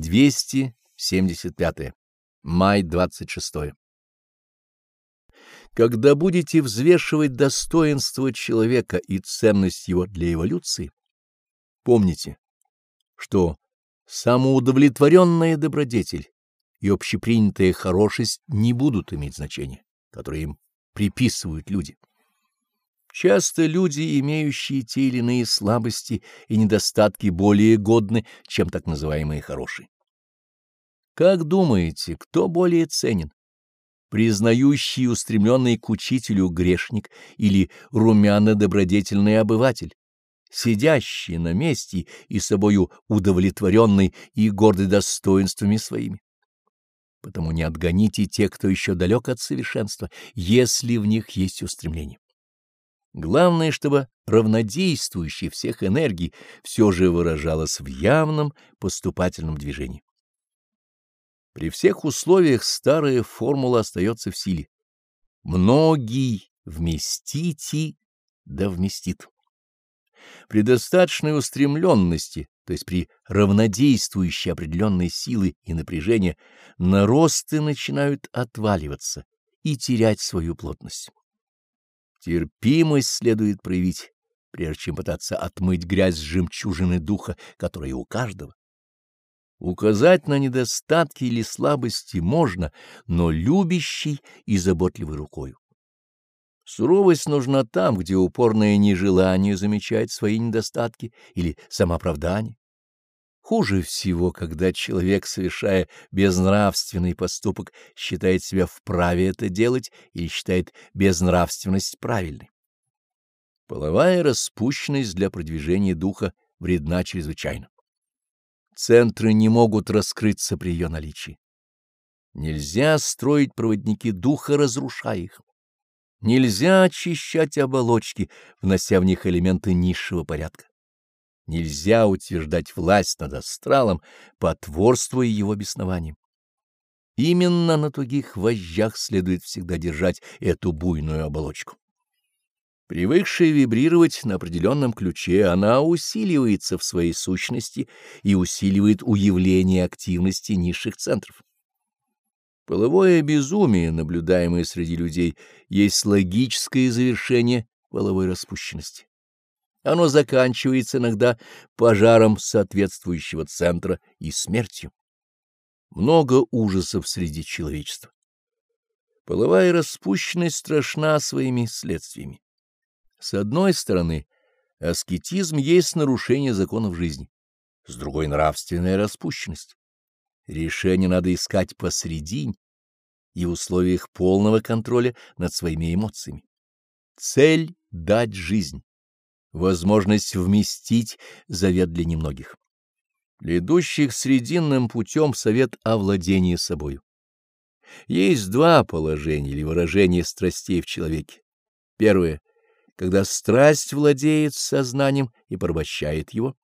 275. Май 26. Когда будете взвешивать достоинство человека и ценность его для эволюции, помните, что самоудовлетворенная добродетель и общепринятая хорошесть не будут иметь значения, которое им приписывают люди. Часто люди, имеющие те или иные слабости и недостатки, более годны, чем так называемые хорошие. Как думаете, кто более ценен? Признающий и устремленный к учителю грешник или румяно-добродетельный обыватель, сидящий на месте и собою удовлетворенный и гордый достоинствами своими? Потому не отгоните тех, кто еще далек от совершенства, если в них есть устремление. Главное, чтобы равнодействующее всех энергий все же выражалось в явном поступательном движении. При всех условиях старая формула остается в силе. Многий вместите, да вместит. При достаточной устремленности, то есть при равнодействующей определенной силы и напряжения, наросты начинают отваливаться и терять свою плотность. Терпимость следует проявить, прежде чем пытаться отмыть грязь с жемчужины духа, которая у каждого. Указать на недостатки или слабости можно, но любящей и заботливой рукою. Суровость нужна там, где упорное нежелание замечать свои недостатки или самооправдание. Хуже всего, когда человек, совершая безнравственный поступок, считает себя вправе это делать или считает безнравственность правильной. Половая распущенность для продвижения духа вредна чрезвычайно. Центры не могут раскрыться при ее наличии. Нельзя строить проводники духа, разрушая их. Нельзя очищать оболочки, внося в них элементы низшего порядка. Нельзя утверждать власть над астралом, потворствуя его беснованием. Именно на тугих вожжах следует всегда держать эту буйную оболочку. Привыкшая вибрировать на определенном ключе, она усиливается в своей сущности и усиливает уявление активности низших центров. Половое безумие, наблюдаемое среди людей, есть логическое завершение половой распущенности. Оно заканчивается иногда пожаром соответствующего центра и смертью. Много ужасов среди человечества. Половая распущенность страшна своими следствиями. С одной стороны, аскетизм есть нарушение законов жизни, с другой — нравственная распущенность. Решение надо искать посредине и в условиях полного контроля над своими эмоциями. Цель — дать жизнь возможность вместить завет для немногих. Для срединным путем совет о владении собою. Есть два положения или выражения страстей в человеке. Первое — когда страсть владеет сознанием и порабощает его.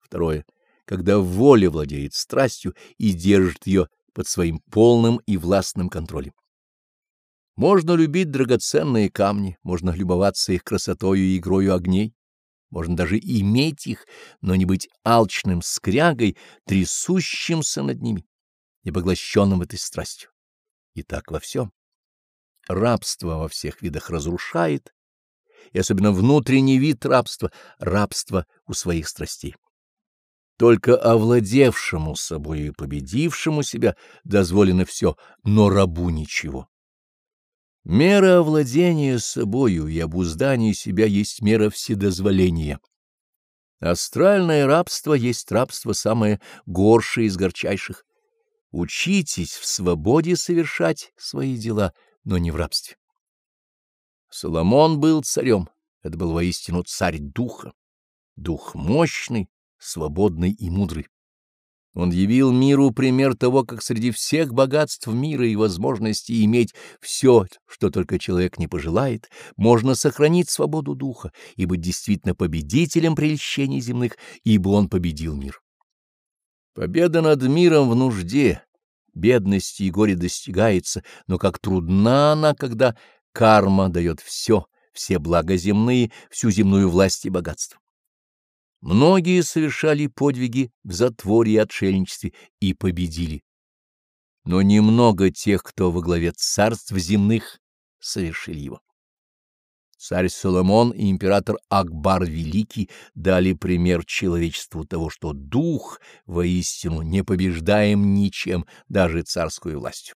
Второе — когда воля владеет страстью и держит ее под своим полным и властным контролем. Можно любить драгоценные камни, можно любоваться их красотою и игрою огней, можно даже иметь их, но не быть алчным скрягой, трясущимся над ними и поглощенным этой страстью. И так во всем. Рабство во всех видах разрушает, и особенно внутренний вид рабства — рабство у своих страстей. Только овладевшему собой и победившему себя дозволено все, но рабу ничего. Мера овладения собою и обуздания себя есть мера вседозволения. Астральное рабство есть рабство самое горшее из горчайших. Учитесь в свободе совершать свои дела, но не в рабстве. Соломон был царем, это был воистину царь духа, дух мощный, свободный и мудрый. Он явил миру пример того, как среди всех богатств мира и возможностей иметь все, что только человек не пожелает, можно сохранить свободу духа и быть действительно победителем прельщений земных, ибо он победил мир. Победа над миром в нужде, бедности и горе достигается, но как трудна она, когда карма дает все, все блага земные, всю земную власть и богатство. Многие совершали подвиги в затворе и отшельничестве и победили. Но немного тех, кто во главе царств земных совершили его. Царь Соломон и император Акбар Великий дали пример человечеству того, что дух воистину не побеждаем ничем, даже царскую властью.